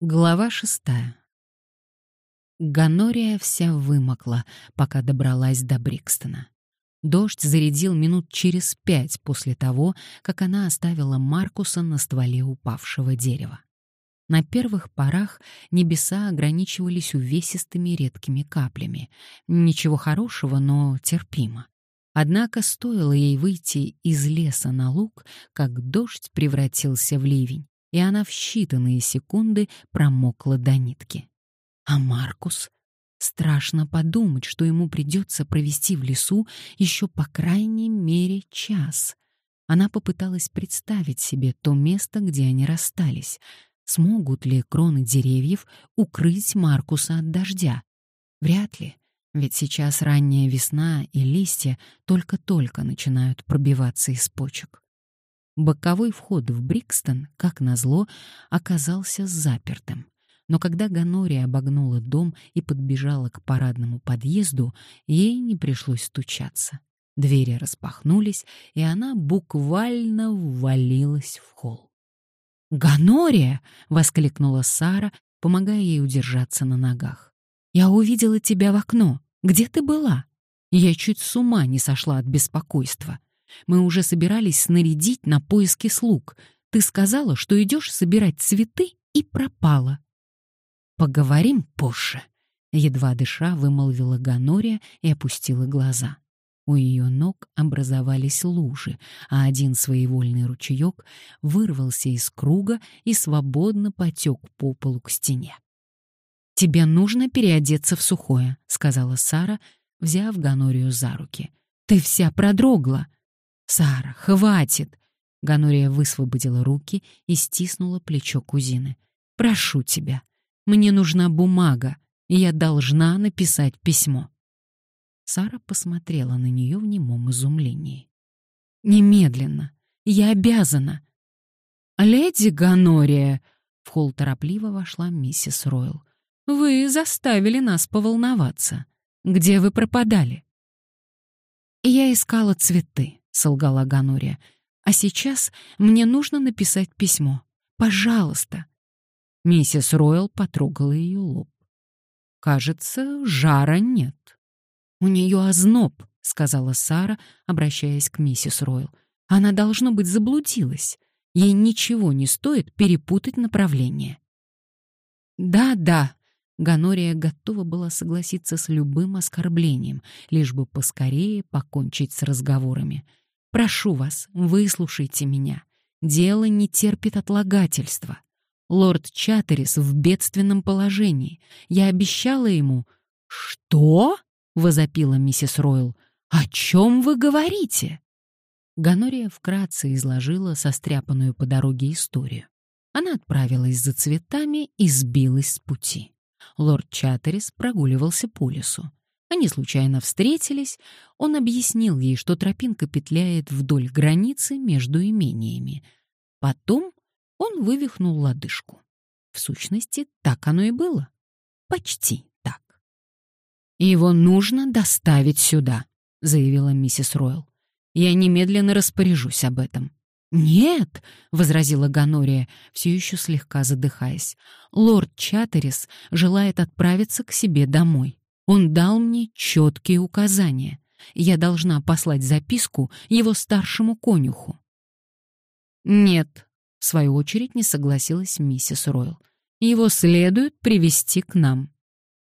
Глава шестая. Ганория вся вымокла, пока добралась до Брикстона. Дождь зарядил минут через пять после того, как она оставила Маркуса на стволе упавшего дерева. На первых порах небеса ограничивались увесистыми редкими каплями. Ничего хорошего, но терпимо. Однако стоило ей выйти из леса на луг, как дождь превратился в ливень и она в считанные секунды промокла до нитки. А Маркус? Страшно подумать, что ему придется провести в лесу еще по крайней мере час. Она попыталась представить себе то место, где они расстались. Смогут ли кроны деревьев укрыть Маркуса от дождя? Вряд ли, ведь сейчас ранняя весна и листья только-только начинают пробиваться из почек. Боковой вход в Брикстон, как назло, оказался запертым. Но когда Ганория обогнула дом и подбежала к парадному подъезду, ей не пришлось стучаться. Двери распахнулись, и она буквально ввалилась в холл. «Ганория!» — воскликнула Сара, помогая ей удержаться на ногах. «Я увидела тебя в окно. Где ты была? Я чуть с ума не сошла от беспокойства. Мы уже собирались снарядить на поиски слуг. Ты сказала, что идешь собирать цветы, и пропала. Поговорим позже. Едва дыша, вымолвила Ганория и опустила глаза. У ее ног образовались лужи, а один своевольный ручеек вырвался из круга и свободно потек по полу к стене. «Тебе нужно переодеться в сухое», — сказала Сара, взяв Ганорию за руки. «Ты вся продрогла. «Сара, хватит!» Ганория высвободила руки и стиснула плечо кузины. «Прошу тебя, мне нужна бумага, и я должна написать письмо». Сара посмотрела на нее в немом изумлении. «Немедленно! Я обязана!» «Леди Ганория!» — в холл торопливо вошла миссис Ройл. «Вы заставили нас поволноваться. Где вы пропадали?» «Я искала цветы», солгала Ганория. А сейчас мне нужно написать письмо. Пожалуйста. Миссис Ройл потрогала ее лоб. Кажется, жара нет. У нее озноб, сказала Сара, обращаясь к миссис Ройл. Она должно быть заблудилась. Ей ничего не стоит перепутать направление. Да, да, Ганория готова была согласиться с любым оскорблением, лишь бы поскорее покончить с разговорами. Прошу вас, выслушайте меня. Дело не терпит отлагательства. Лорд Чаттерис в бедственном положении. Я обещала ему... «Что?» — возопила миссис Ройл. «О чем вы говорите?» Ганория вкратце изложила состряпанную по дороге историю. Она отправилась за цветами и сбилась с пути. Лорд Чаттерис прогуливался по лесу. Они случайно встретились, он объяснил ей, что тропинка петляет вдоль границы между имениями. Потом он вывихнул лодыжку. В сущности, так оно и было. Почти так. «Его нужно доставить сюда», — заявила миссис Ройл. «Я немедленно распоряжусь об этом». «Нет», — возразила Ганория, все еще слегка задыхаясь, — «лорд Чаттерис желает отправиться к себе домой». Он дал мне четкие указания. Я должна послать записку его старшему конюху. Нет, в свою очередь не согласилась миссис Ройл. Его следует привести к нам.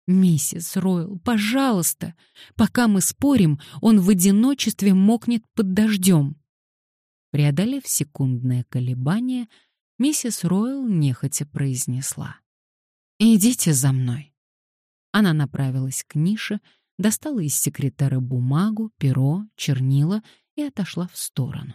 Миссис Ройл, пожалуйста, пока мы спорим, он в одиночестве мокнет под дождем. Преодолев секундное колебание, миссис Ройл нехотя произнесла. «Идите за мной». Она направилась к нише, достала из секретера бумагу, перо, чернила и отошла в сторону.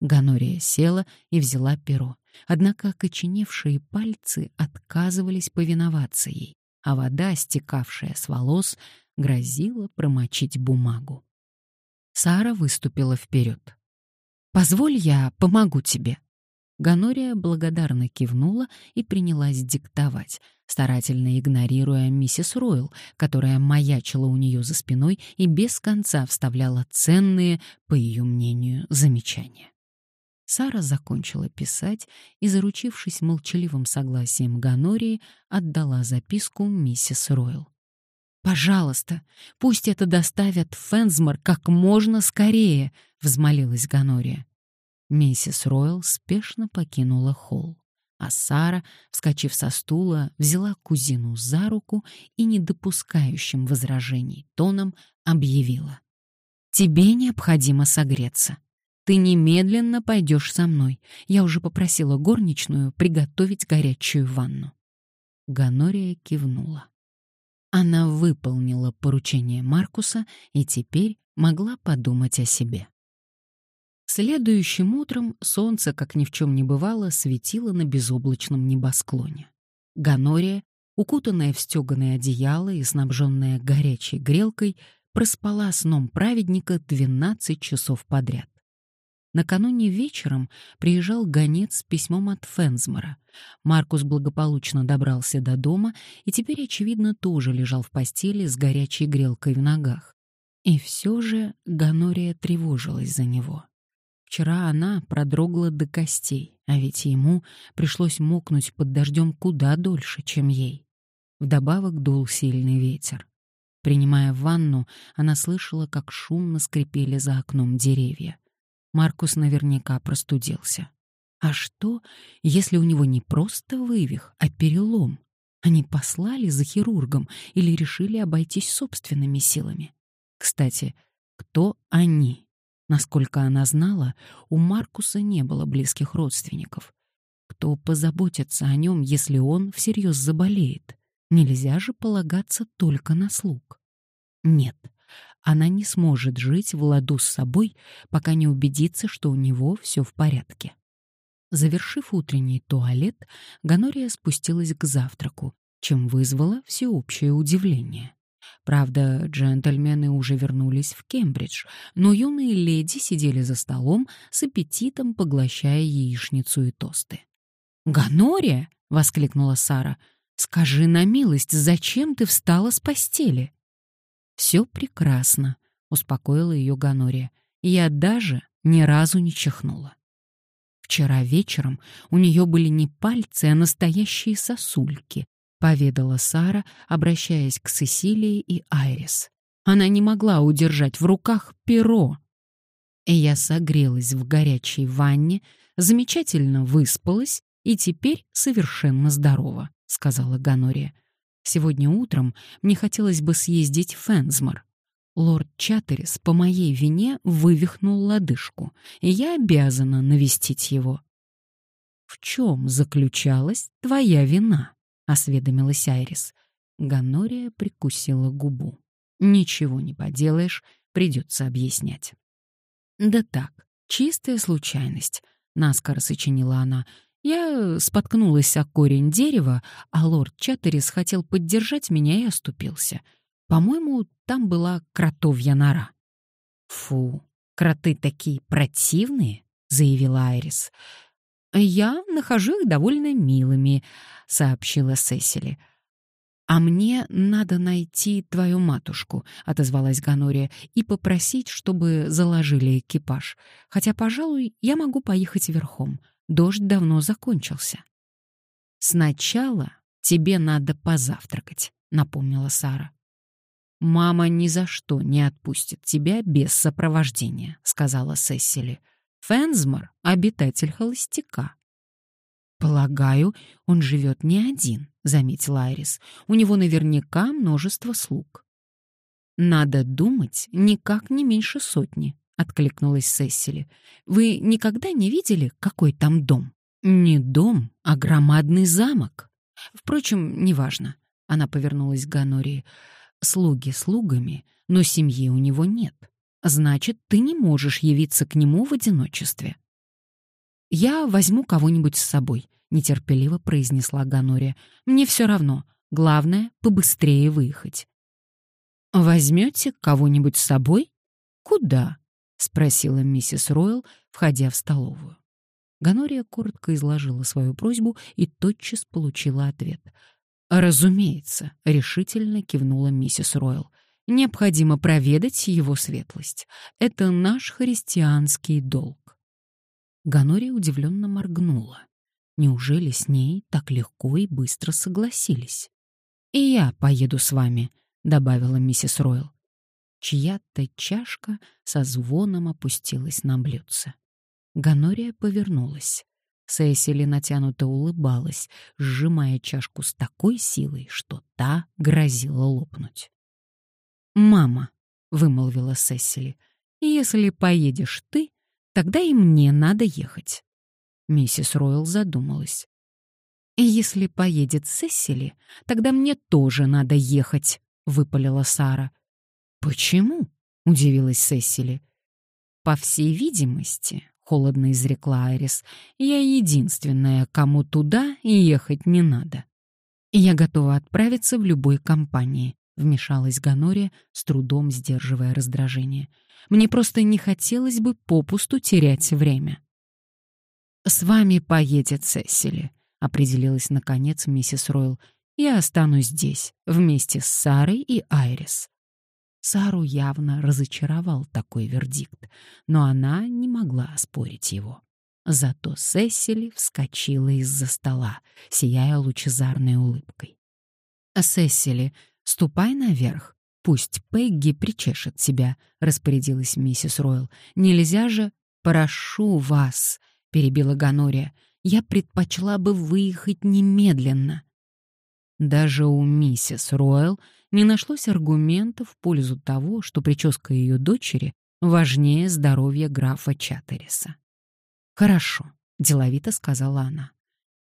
Ганория села и взяла перо, однако окоченевшие пальцы отказывались повиноваться ей, а вода, стекавшая с волос, грозила промочить бумагу. Сара выступила вперед. «Позволь, я помогу тебе», Ганория благодарно кивнула и принялась диктовать, старательно игнорируя миссис Ройл, которая маячила у нее за спиной и без конца вставляла ценные, по ее мнению, замечания. Сара закончила писать и, заручившись молчаливым согласием Ганории, отдала записку миссис Ройл. «Пожалуйста, пусть это доставят в Фенсмор как можно скорее», — взмолилась Ганория. Миссис Ройл спешно покинула холл, а Сара, вскочив со стула, взяла кузину за руку и, не допускающим возражений тоном, объявила. «Тебе необходимо согреться. Ты немедленно пойдешь со мной. Я уже попросила горничную приготовить горячую ванну». Ганория кивнула. Она выполнила поручение Маркуса и теперь могла подумать о себе. Следующим утром солнце, как ни в чем не бывало, светило на безоблачном небосклоне. Ганория, укутанная в стеганое одеяло и снабженная горячей грелкой, проспала сном праведника 12 часов подряд. Накануне вечером приезжал гонец с письмом от Фензмора. Маркус благополучно добрался до дома и теперь, очевидно, тоже лежал в постели с горячей грелкой в ногах. И все же Ганория тревожилась за него. Вчера она продрогла до костей, а ведь ему пришлось мокнуть под дождем куда дольше, чем ей. Вдобавок дул сильный ветер. Принимая ванну, она слышала, как шумно скрипели за окном деревья. Маркус наверняка простудился. А что, если у него не просто вывих, а перелом? Они послали за хирургом или решили обойтись собственными силами? Кстати, кто они? Насколько она знала, у Маркуса не было близких родственников. Кто позаботится о нем, если он всерьез заболеет? Нельзя же полагаться только на слуг. Нет, она не сможет жить в ладу с собой, пока не убедится, что у него все в порядке. Завершив утренний туалет, Ганория спустилась к завтраку, чем вызвала всеобщее удивление. Правда, джентльмены уже вернулись в Кембридж, но юные леди сидели за столом с аппетитом, поглощая яичницу и тосты. «Ганория!» — воскликнула Сара. «Скажи на милость, зачем ты встала с постели?» «Все прекрасно», — успокоила ее Ганория. «Я даже ни разу не чихнула». Вчера вечером у нее были не пальцы, а настоящие сосульки, поведала Сара, обращаясь к Сесилии и Айрис. Она не могла удержать в руках перо. И я согрелась в горячей ванне, замечательно выспалась и теперь совершенно здорова, сказала Ганория. Сегодня утром мне хотелось бы съездить в Фенсмор. Лорд Чаттерис по моей вине вывихнул лодыжку, и я обязана навестить его. В чем заключалась твоя вина? осведомилась Айрис. Ганория прикусила губу. Ничего не поделаешь, придется объяснять. Да так, чистая случайность, наскоро сочинила она. Я споткнулась о корень дерева, а лорд Чаттерис хотел поддержать меня и оступился. По-моему, там была кротовья нора. «Фу, кроты такие противные», — заявила Айрис. «Я нахожу их довольно милыми», — сообщила Сесили. «А мне надо найти твою матушку», — отозвалась Ганория, «и попросить, чтобы заложили экипаж. Хотя, пожалуй, я могу поехать верхом. Дождь давно закончился. Сначала тебе надо позавтракать, напомнила Сара. Мама ни за что не отпустит тебя без сопровождения, сказала Сесили. Фенсмор — обитатель холостяка. Полагаю, он живет не один, заметил Айрис. У него наверняка множество слуг. Надо думать, никак не меньше сотни, откликнулась Сесили. Вы никогда не видели, какой там дом? Не дом, а громадный замок. Впрочем, неважно. Она повернулась к Ганории. Слуги слугами, но семьи у него нет. Значит, ты не можешь явиться к нему в одиночестве. Я возьму кого-нибудь с собой, нетерпеливо произнесла Ганория. Мне все равно. Главное побыстрее выехать. Возьмете кого-нибудь с собой? Куда? — спросила миссис Ройл, входя в столовую. Ганория коротко изложила свою просьбу и тотчас получила ответ. «Разумеется», — решительно кивнула миссис Ройл. «Необходимо проведать его светлость. Это наш христианский долг». Ганория удивленно моргнула. Неужели с ней так легко и быстро согласились? «И я поеду с вами», — добавила миссис Ройл. Чья-то чашка со звоном опустилась на блюдце. Ганория повернулась. Сесили натянуто улыбалась, сжимая чашку с такой силой, что та грозила лопнуть. «Мама», — вымолвила Сесили, — «если поедешь ты, тогда и мне надо ехать». Миссис Ройл задумалась. «Если поедет Сесили, тогда мне тоже надо ехать», — выпалила Сара. «Почему?» — удивилась Сесили. «По всей видимости», — холодно изрекла Айрис, — «я единственная, кому туда ехать не надо. Я готова отправиться в любой компании», — вмешалась Ганория, с трудом сдерживая раздражение. «Мне просто не хотелось бы попусту терять время». «С вами поедет Сесили», — определилась наконец миссис Ройл. «Я останусь здесь, вместе с Сарой и Айрис». Сару явно разочаровал такой вердикт, но она не могла оспорить его. Зато Сесили вскочила из-за стола, сияя лучезарной улыбкой. «Сесили, ступай наверх, пусть Пегги причешет тебя», — распорядилась миссис Ройл. «Нельзя же...» «Прошу вас», — перебила Ганория, — «я предпочла бы выехать немедленно». Даже у миссис Ройл не нашлось аргументов в пользу того, что прическа ее дочери важнее здоровья графа Чаттериса. «Хорошо», — деловито сказала она.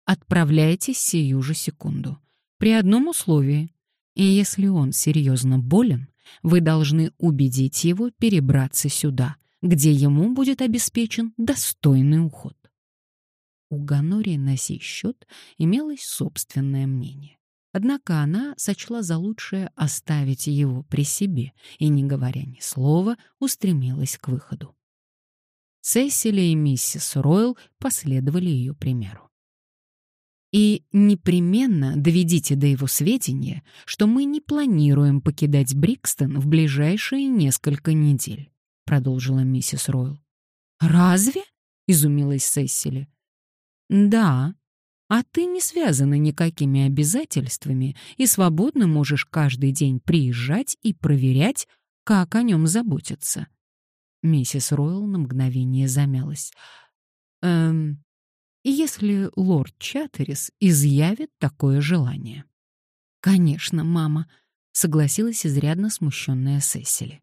«Отправляйтесь сию же секунду. При одном условии. И если он серьезно болен, вы должны убедить его перебраться сюда, где ему будет обеспечен достойный уход». У Ганори на сей счет имелось собственное мнение. Однако она сочла за лучшее оставить его при себе и, не говоря ни слова, устремилась к выходу. Сесили и миссис Ройл последовали ее примеру. «И непременно доведите до его сведения, что мы не планируем покидать Брикстон в ближайшие несколько недель», — продолжила миссис Ройл. «Разве?» — изумилась Сесили. «Да», а ты не связана никакими обязательствами и свободно можешь каждый день приезжать и проверять, как о нем заботятся. Миссис Ройл на мгновение замялась. «Эм, если лорд Чаттерис изъявит такое желание?» «Конечно, мама», — согласилась изрядно смущенная Сесили.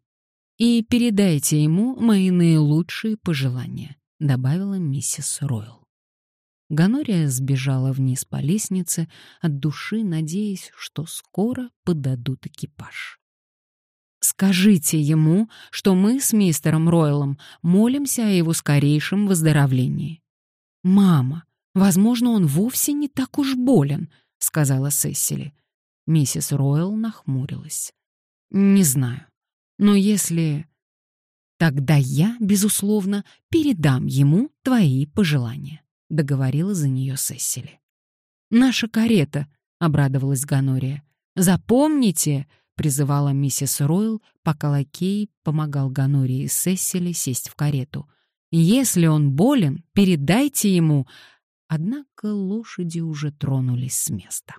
«И передайте ему мои наилучшие пожелания», — добавила миссис Ройл. Ганория сбежала вниз по лестнице, от души надеясь, что скоро подадут экипаж. «Скажите ему, что мы с мистером Ройлом молимся о его скорейшем выздоровлении». «Мама, возможно, он вовсе не так уж болен», — сказала Сесили. Миссис Ройл нахмурилась. «Не знаю, но если...» «Тогда я, безусловно, передам ему твои пожелания». — договорила за нее Сесили. «Наша карета», — обрадовалась Ганория. «Запомните», — призывала миссис Ройл, пока лакей помогал Ганории и Сесили сесть в карету. «Если он болен, передайте ему...» Однако лошади уже тронулись с места.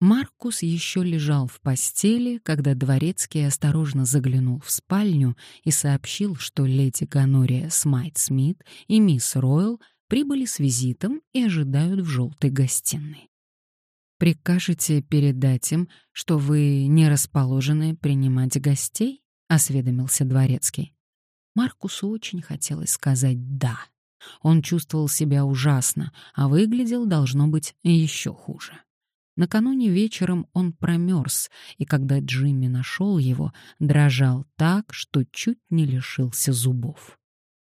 Маркус еще лежал в постели, когда дворецкий осторожно заглянул в спальню и сообщил, что леди Ганория Смайт-Смит и мисс Ройл прибыли с визитом и ожидают в желтой гостиной. «Прикажете передать им, что вы не расположены принимать гостей?» — осведомился дворецкий. Маркусу очень хотелось сказать «да». Он чувствовал себя ужасно, а выглядел, должно быть, еще хуже. Накануне вечером он промерз, и когда Джимми нашел его, дрожал так, что чуть не лишился зубов.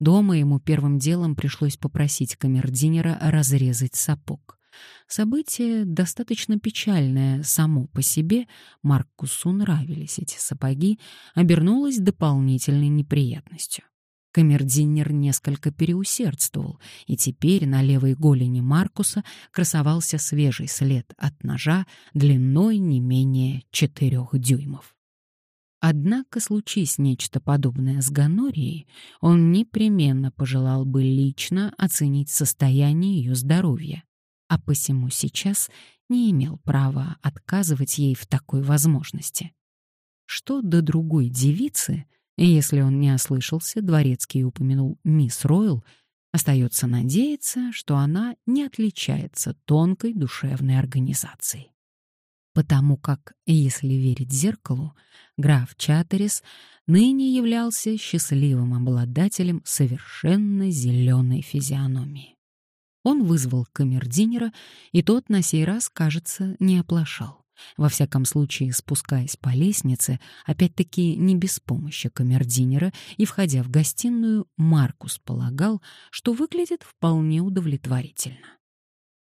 Дома ему первым делом пришлось попросить камердинера разрезать сапог. Событие достаточно печальное само по себе, Маркусу нравились эти сапоги, обернулось дополнительной неприятностью. Камердинер несколько переусердствовал, и теперь на левой голени Маркуса красовался свежий след от ножа длиной не менее четырех дюймов. Однако, случись нечто подобное с гонореей, он непременно пожелал бы лично оценить состояние ее здоровья, а посему сейчас не имел права отказывать ей в такой возможности. Что до другой девицы, если он не ослышался, дворецкий упомянул мисс Ройл, остается надеяться, что она не отличается тонкой душевной организацией потому как, если верить зеркалу, граф Чатерис ныне являлся счастливым обладателем совершенно зеленой физиономии. Он вызвал камердинера, и тот на сей раз, кажется, не оплошал. Во всяком случае, спускаясь по лестнице, опять-таки не без помощи камердинера, и, входя в гостиную, Маркус полагал, что выглядит вполне удовлетворительно.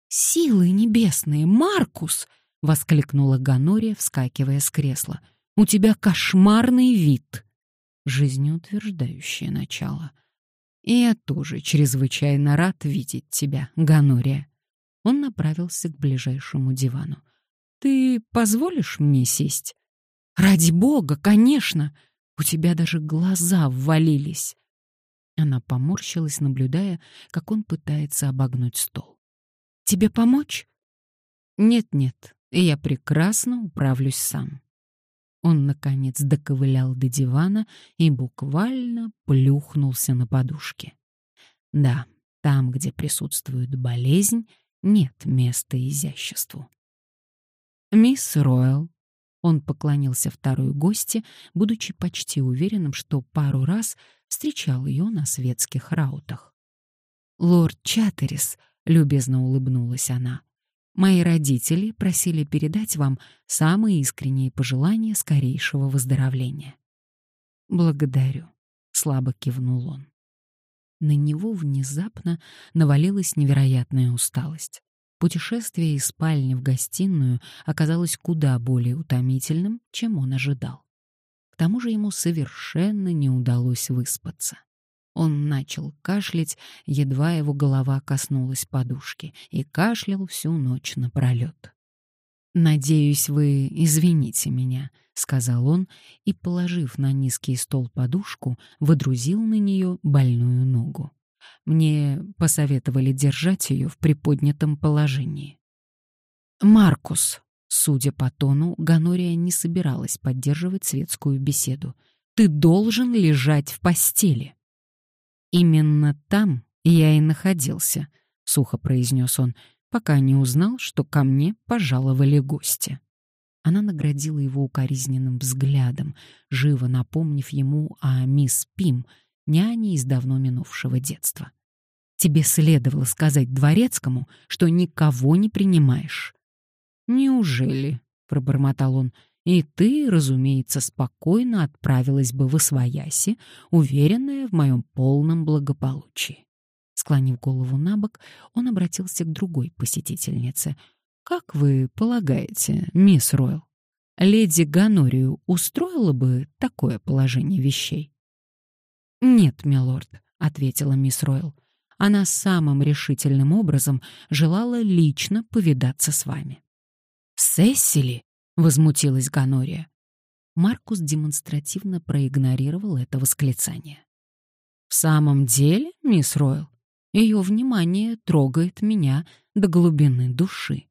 «Силы небесные, Маркус!» — воскликнула Ганория, вскакивая с кресла. «У тебя кошмарный вид!» Жизнеутверждающее начало. «И я тоже чрезвычайно рад видеть тебя, Ганория». Он направился к ближайшему дивану. «Ты позволишь мне сесть?» «Ради бога, конечно! У тебя даже глаза ввалились!» Она поморщилась, наблюдая, как он пытается обогнуть стол. «Тебе помочь?» «Нет-нет, и я прекрасно управлюсь сам. Он, наконец, доковылял до дивана и буквально плюхнулся на подушке. Да, там, где присутствует болезнь, нет места изяществу. «Мисс Ройл», — он поклонился второй гости, будучи почти уверенным, что пару раз встречал ее на светских раутах. «Лорд Чаттерис», — любезно улыбнулась она, Мои родители просили передать вам самые искренние пожелания скорейшего выздоровления. Благодарю, слабо кивнул он. На него внезапно навалилась невероятная усталость. Путешествие из спальни в гостиную оказалось куда более утомительным, чем он ожидал. К тому же ему совершенно не удалось выспаться. Он начал кашлять, едва его голова коснулась подушки, и кашлял всю ночь напролет. «Надеюсь, вы извините меня», — сказал он, и, положив на низкий стол подушку, выдрузил на нее больную ногу. Мне посоветовали держать ее в приподнятом положении. «Маркус», судя по тону, Ганория не собиралась поддерживать светскую беседу, «ты должен лежать в постели». «Именно там я и находился», — сухо произнес он, пока не узнал, что ко мне пожаловали гости. Она наградила его укоризненным взглядом, живо напомнив ему о мисс Пим, няне из давно минувшего детства. «Тебе следовало сказать дворецкому, что никого не принимаешь». «Неужели?» — пробормотал он и ты, разумеется, спокойно отправилась бы в Освояси, уверенная в моем полном благополучии. Склонив голову на бок, он обратился к другой посетительнице. «Как вы полагаете, мисс Ройл, леди Ганорию устроило бы такое положение вещей?» «Нет, милорд», — ответила мисс Ройл. «Она самым решительным образом желала лично повидаться с вами». «Сесили?» Возмутилась Ганория. Маркус демонстративно проигнорировал это восклицание. В самом деле, мисс Ройл, ее внимание трогает меня до глубины души.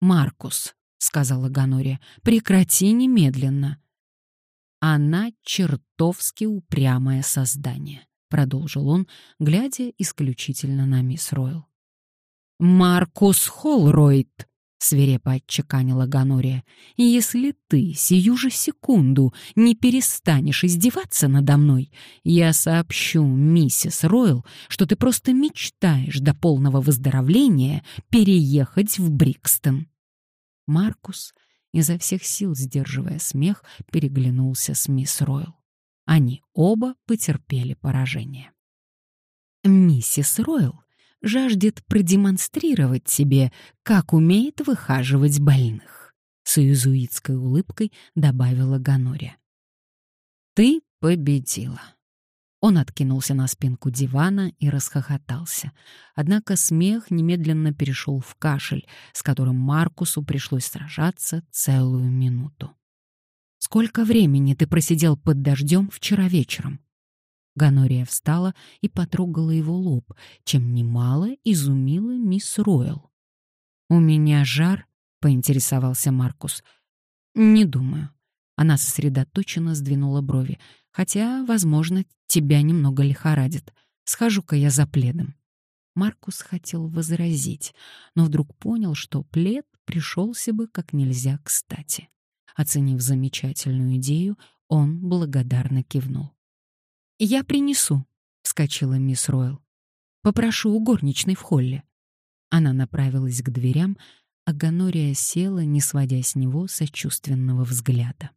Маркус, сказала Ганория, прекрати немедленно. Она чертовски упрямое создание, продолжил он, глядя исключительно на мисс Ройл. Маркус Холройд, свирепо отчеканила Ганория. «Если ты сию же секунду не перестанешь издеваться надо мной, я сообщу миссис Ройл, что ты просто мечтаешь до полного выздоровления переехать в Брикстон». Маркус, изо всех сил сдерживая смех, переглянулся с мисс Ройл. Они оба потерпели поражение. Миссис Ройл жаждет продемонстрировать тебе, как умеет выхаживать больных», — с иезуитской улыбкой добавила Ганория. «Ты победила». Он откинулся на спинку дивана и расхохотался. Однако смех немедленно перешел в кашель, с которым Маркусу пришлось сражаться целую минуту. Сколько времени ты просидел под дождем вчера вечером?» Ганория встала и потрогала его лоб, чем немало изумила мисс Ройл. «У меня жар?» — поинтересовался Маркус. «Не думаю». Она сосредоточенно сдвинула брови. «Хотя, возможно, тебя немного лихорадит. Схожу-ка я за пледом». Маркус хотел возразить, но вдруг понял, что плед пришелся бы как нельзя кстати. Оценив замечательную идею, он благодарно кивнул. «Я принесу», — вскочила мисс Ройл. «Попрошу у горничной в холле». Она направилась к дверям, а Ганория села, не сводя с него сочувственного взгляда.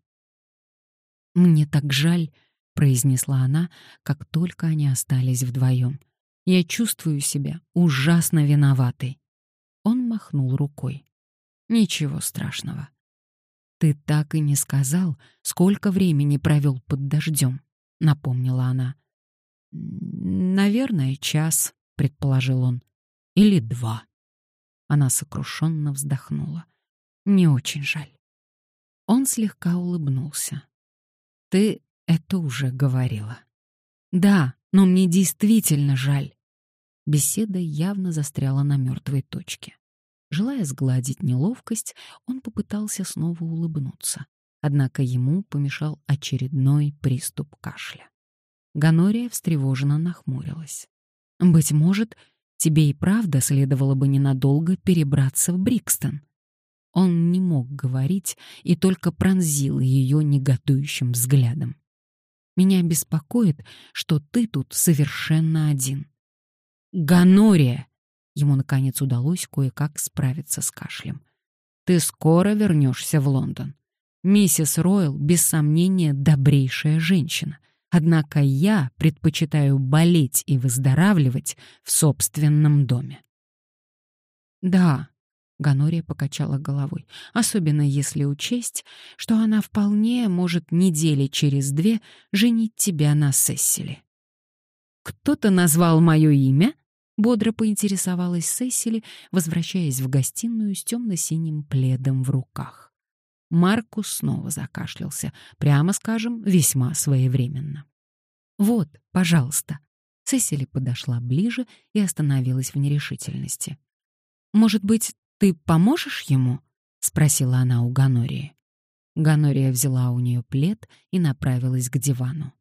«Мне так жаль», — произнесла она, как только они остались вдвоем. «Я чувствую себя ужасно виноватой». Он махнул рукой. «Ничего страшного. Ты так и не сказал, сколько времени провел под дождем напомнила она. Наверное, час, предположил он. Или два. Она сокрушенно вздохнула. Не очень жаль. Он слегка улыбнулся. Ты это уже говорила. Да, но мне действительно жаль. Беседа явно застряла на мертвой точке. Желая сгладить неловкость, он попытался снова улыбнуться однако ему помешал очередной приступ кашля. Ганория встревоженно нахмурилась. «Быть может, тебе и правда следовало бы ненадолго перебраться в Брикстон». Он не мог говорить и только пронзил ее негодующим взглядом. «Меня беспокоит, что ты тут совершенно один». «Ганория!» Ему, наконец, удалось кое-как справиться с кашлем. «Ты скоро вернешься в Лондон. Миссис Ройл, без сомнения, добрейшая женщина. Однако я предпочитаю болеть и выздоравливать в собственном доме. Да, Ганория покачала головой, особенно если учесть, что она вполне может недели через две женить тебя на Сессили. Кто-то назвал мое имя? Бодро поинтересовалась Сесили, возвращаясь в гостиную с темно-синим пледом в руках. Маркус снова закашлялся, прямо скажем, весьма своевременно. «Вот, пожалуйста». Сесили подошла ближе и остановилась в нерешительности. «Может быть, ты поможешь ему?» — спросила она у Ганории. Ганория взяла у нее плед и направилась к дивану.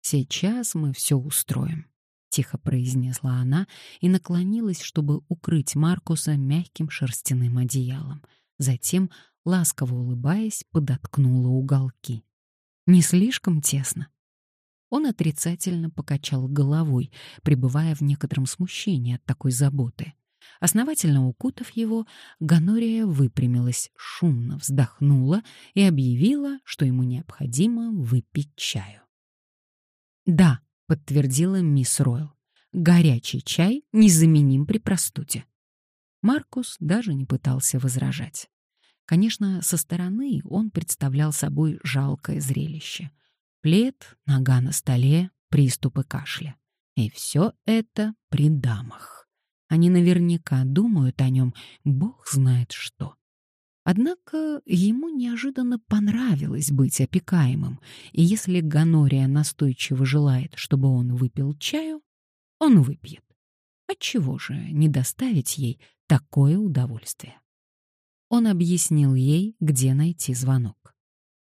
«Сейчас мы все устроим», — тихо произнесла она и наклонилась, чтобы укрыть Маркуса мягким шерстяным одеялом. Затем ласково улыбаясь, подоткнула уголки. Не слишком тесно. Он отрицательно покачал головой, пребывая в некотором смущении от такой заботы. Основательно укутав его, Ганория выпрямилась, шумно вздохнула и объявила, что ему необходимо выпить чаю. «Да», — подтвердила мисс Ройл, — «горячий чай незаменим при простуде». Маркус даже не пытался возражать. Конечно, со стороны он представлял собой жалкое зрелище. Плед, нога на столе, приступы кашля. И все это при дамах. Они наверняка думают о нем, бог знает что. Однако ему неожиданно понравилось быть опекаемым, и если Ганория настойчиво желает, чтобы он выпил чаю, он выпьет. Отчего же не доставить ей такое удовольствие? Он объяснил ей, где найти звонок.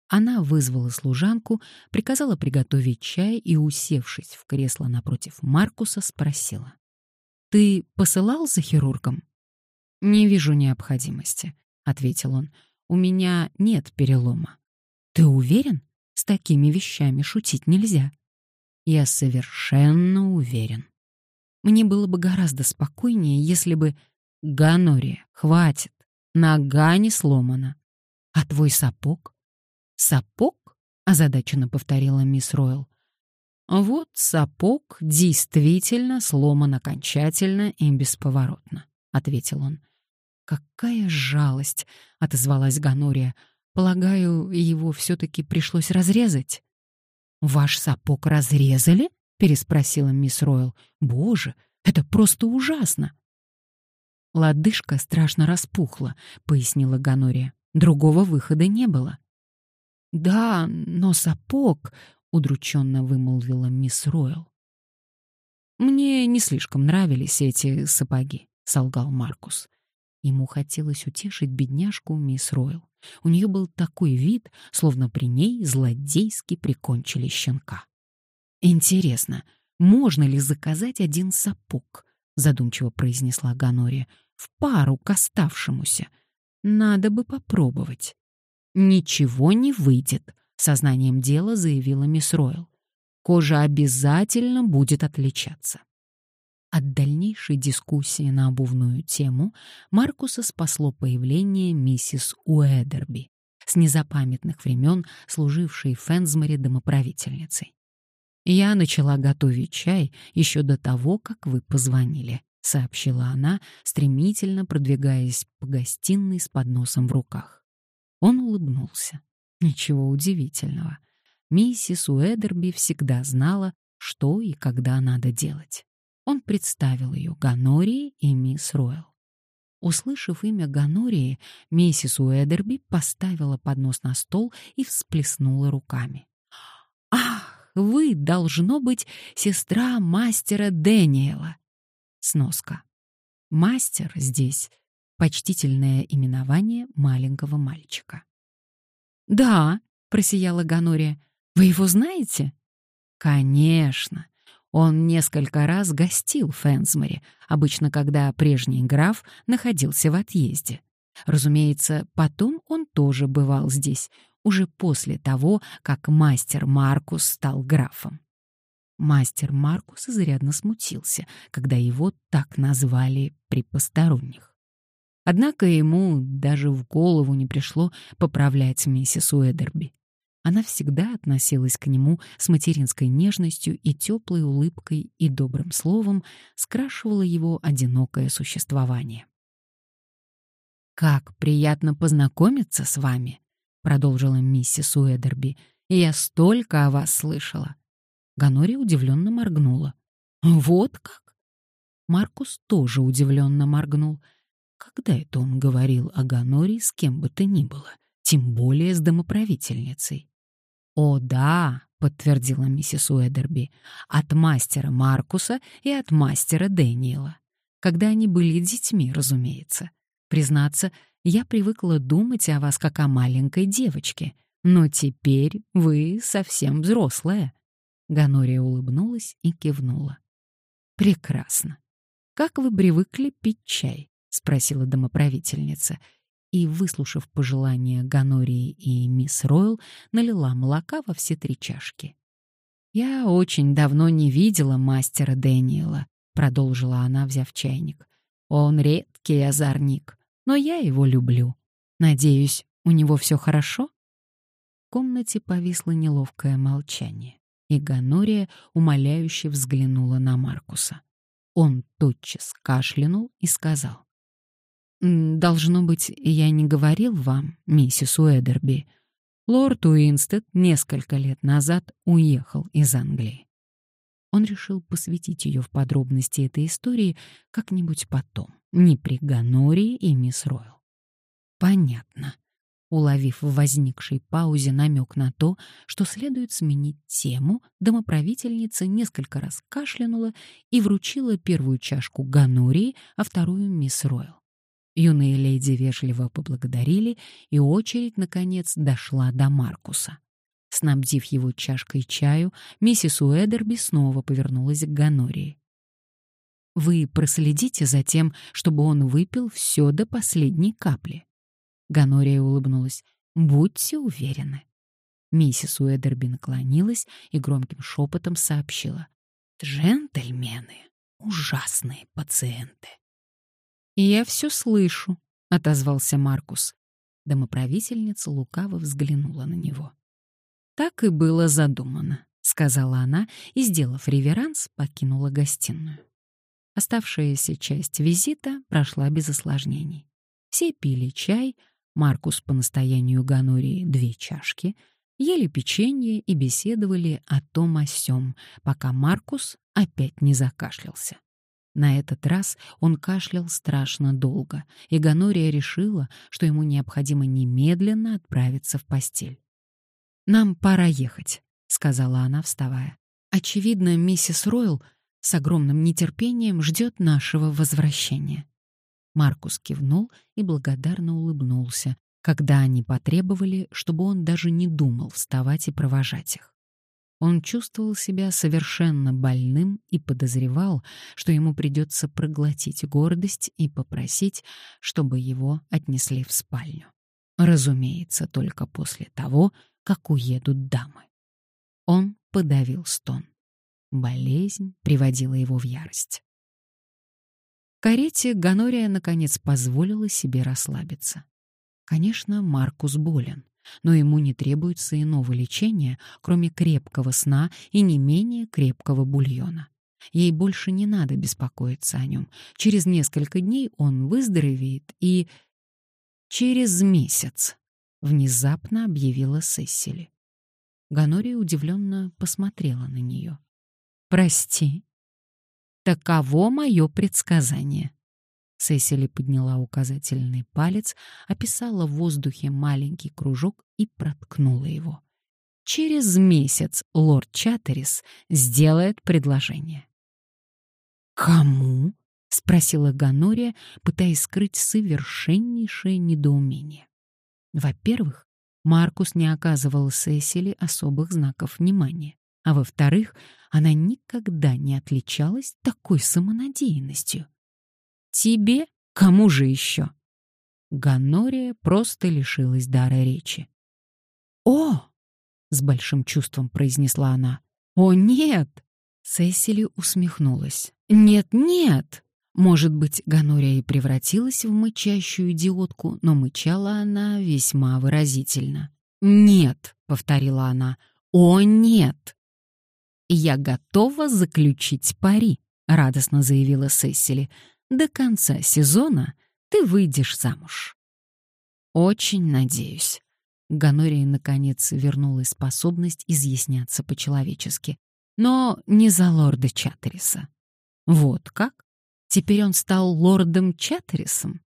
Она вызвала служанку, приказала приготовить чай и, усевшись в кресло напротив Маркуса, спросила. «Ты посылал за хирургом?» «Не вижу необходимости», — ответил он. «У меня нет перелома». «Ты уверен? С такими вещами шутить нельзя». «Я совершенно уверен». Мне было бы гораздо спокойнее, если бы... «Ганория, хватит. Нога не сломана. А твой сапог? Сапог? озадаченно повторила мисс Ройл. Вот сапог действительно сломан окончательно и бесповоротно, ответил он. Какая жалость, отозвалась Ганория. Полагаю, его все-таки пришлось разрезать. Ваш сапог разрезали? переспросила мисс Ройл. Боже, это просто ужасно. Лодыжка страшно распухла, пояснила Ганория. Другого выхода не было. «Да, но сапог», — удрученно вымолвила мисс Ройл. «Мне не слишком нравились эти сапоги», — солгал Маркус. Ему хотелось утешить бедняжку мисс Ройл. У нее был такой вид, словно при ней злодейски прикончили щенка. «Интересно, можно ли заказать один сапог?» — задумчиво произнесла Ганория. «В пару к оставшемуся. Надо бы попробовать». «Ничего не выйдет», — сознанием дела заявила мисс Ройл. «Кожа обязательно будет отличаться». От дальнейшей дискуссии на обувную тему Маркуса спасло появление миссис Уэдерби, с незапамятных времен служившей в Фенсморе домоправительницей. «Я начала готовить чай еще до того, как вы позвонили», — сообщила она, стремительно продвигаясь по гостиной с подносом в руках. Он улыбнулся. Ничего удивительного. Миссис Уэдерби всегда знала, что и когда надо делать. Он представил ее Ганории и мисс Ройл. Услышав имя Ганории, миссис Уэдерби поставила поднос на стол и всплеснула руками. «Ах, вы, должно быть, сестра мастера Дэниела!» Сноска. Мастер здесь — почтительное именование маленького мальчика. «Да», — просияла Ганория, — «вы его знаете?» «Конечно. Он несколько раз гостил в Фэнсморе, обычно когда прежний граф находился в отъезде. Разумеется, потом он тоже бывал здесь, уже после того, как мастер Маркус стал графом. Мастер Маркус изрядно смутился, когда его так назвали при посторонних. Однако ему даже в голову не пришло поправлять миссис Уэдерби. Она всегда относилась к нему с материнской нежностью и теплой улыбкой и добрым словом скрашивала его одинокое существование. «Как приятно познакомиться с вами», — продолжила миссис Уэдерби. «Я столько о вас слышала». Ганори удивленно моргнула. «Вот как?» Маркус тоже удивленно моргнул. Когда это он говорил о Ганори с кем бы то ни было? тем более с домоправительницей. «О, да», — подтвердила миссис Уэдерби, — «от мастера Маркуса и от мастера Дэниела. Когда они были детьми, разумеется. Признаться, я привыкла думать о вас как о маленькой девочке, но теперь вы совсем взрослая». Ганория улыбнулась и кивнула. «Прекрасно. Как вы привыкли пить чай?» — спросила домоправительница — и, выслушав пожелания Ганории и мисс Ройл, налила молока во все три чашки. «Я очень давно не видела мастера Дэниела», — продолжила она, взяв чайник. «Он редкий озорник, но я его люблю. Надеюсь, у него все хорошо?» В комнате повисло неловкое молчание, и Ганория умоляюще взглянула на Маркуса. Он тотчас кашлянул и сказал. «Должно быть, я не говорил вам, миссис Уэдерби. Лорд Уинстед несколько лет назад уехал из Англии. Он решил посвятить ее в подробности этой истории как-нибудь потом, не при Ганории и мисс Ройл. Понятно. Уловив в возникшей паузе намек на то, что следует сменить тему, домоправительница несколько раз кашлянула и вручила первую чашку Ганории, а вторую мисс Ройл. Юные леди вежливо поблагодарили, и очередь, наконец, дошла до Маркуса. Снабдив его чашкой чаю, миссис Уэдерби снова повернулась к Ганории. «Вы проследите за тем, чтобы он выпил все до последней капли». Ганория улыбнулась. «Будьте уверены». Миссис Уэдерби наклонилась и громким шепотом сообщила. «Джентльмены — ужасные пациенты». «Я все слышу», — отозвался Маркус. Домоправительница лукаво взглянула на него. «Так и было задумано», — сказала она и, сделав реверанс, покинула гостиную. Оставшаяся часть визита прошла без осложнений. Все пили чай, Маркус по настоянию Ганории две чашки, ели печенье и беседовали о том о сём, пока Маркус опять не закашлялся. На этот раз он кашлял страшно долго, и Ганория решила, что ему необходимо немедленно отправиться в постель. «Нам пора ехать», — сказала она, вставая. «Очевидно, миссис Ройл с огромным нетерпением ждет нашего возвращения». Маркус кивнул и благодарно улыбнулся, когда они потребовали, чтобы он даже не думал вставать и провожать их. Он чувствовал себя совершенно больным и подозревал, что ему придется проглотить гордость и попросить, чтобы его отнесли в спальню. Разумеется, только после того, как уедут дамы. Он подавил стон. Болезнь приводила его в ярость. В карете Ганория наконец позволила себе расслабиться. Конечно, Маркус болен, но ему не требуется иного лечения, кроме крепкого сна и не менее крепкого бульона. Ей больше не надо беспокоиться о нем. Через несколько дней он выздоровеет и... Через месяц, — внезапно объявила Сессили. Ганория удивленно посмотрела на нее. «Прости. Таково мое предсказание». Сесили подняла указательный палец, описала в воздухе маленький кружок и проткнула его. Через месяц лорд Чаттерис сделает предложение. «Кому?» — спросила Ганория, пытаясь скрыть совершеннейшее недоумение. Во-первых, Маркус не оказывал Сесили особых знаков внимания, а во-вторых, она никогда не отличалась такой самонадеянностью. Тебе? Кому же еще? Ганория просто лишилась дара речи. «О!» — с большим чувством произнесла она. «О, нет!» Сесили усмехнулась. «Нет, нет!» Может быть, Ганория и превратилась в мычащую идиотку, но мычала она весьма выразительно. «Нет!» — повторила она. «О, нет!» «Я готова заключить пари», — радостно заявила Сесили. До конца сезона ты выйдешь замуж. Очень надеюсь. Ганории наконец вернулась способность изъясняться по-человечески. Но не за лорда Чаттериса. Вот как? Теперь он стал лордом Чаттерисом?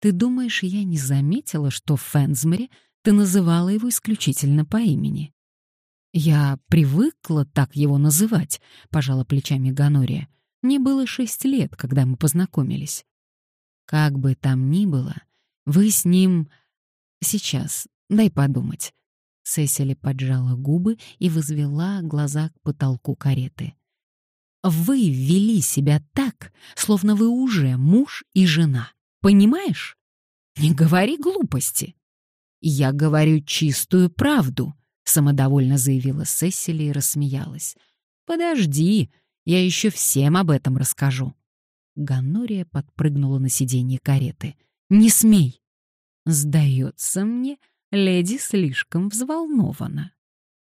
Ты думаешь, я не заметила, что в Фэнсморе ты называла его исключительно по имени? Я привыкла так его называть, пожала плечами Ганория. Мне было шесть лет, когда мы познакомились. Как бы там ни было, вы с ним... Сейчас, дай подумать. Сесили поджала губы и возвела глаза к потолку кареты. Вы вели себя так, словно вы уже муж и жена. Понимаешь? Не говори глупости. Я говорю чистую правду, самодовольно заявила Сесили и рассмеялась. Подожди, я еще всем об этом расскажу. Ганория подпрыгнула на сиденье кареты. «Не смей!» «Сдается мне, леди слишком взволнована.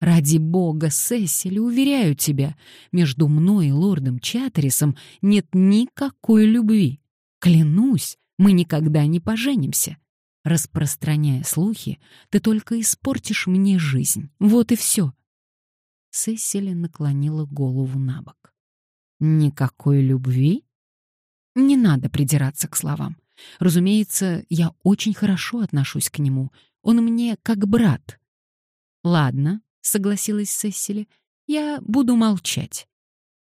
Ради бога, Сесили, уверяю тебя, между мной и лордом Чаттерисом нет никакой любви. Клянусь, мы никогда не поженимся. Распространяя слухи, ты только испортишь мне жизнь. Вот и все. Сесили наклонила голову на бок. Никакой любви? Не надо придираться к словам. Разумеется, я очень хорошо отношусь к нему. Он мне как брат. Ладно, согласилась Сесили. Я буду молчать.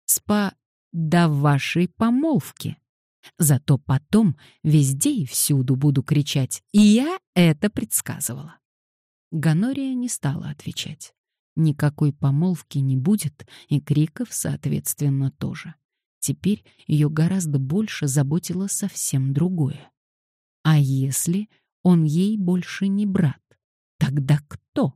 Спа до вашей помолвки. Зато потом везде и всюду буду кричать. И я это предсказывала. Ганория не стала отвечать. Никакой помолвки не будет, и криков, соответственно, тоже. Теперь ее гораздо больше заботило совсем другое. А если он ей больше не брат, тогда кто?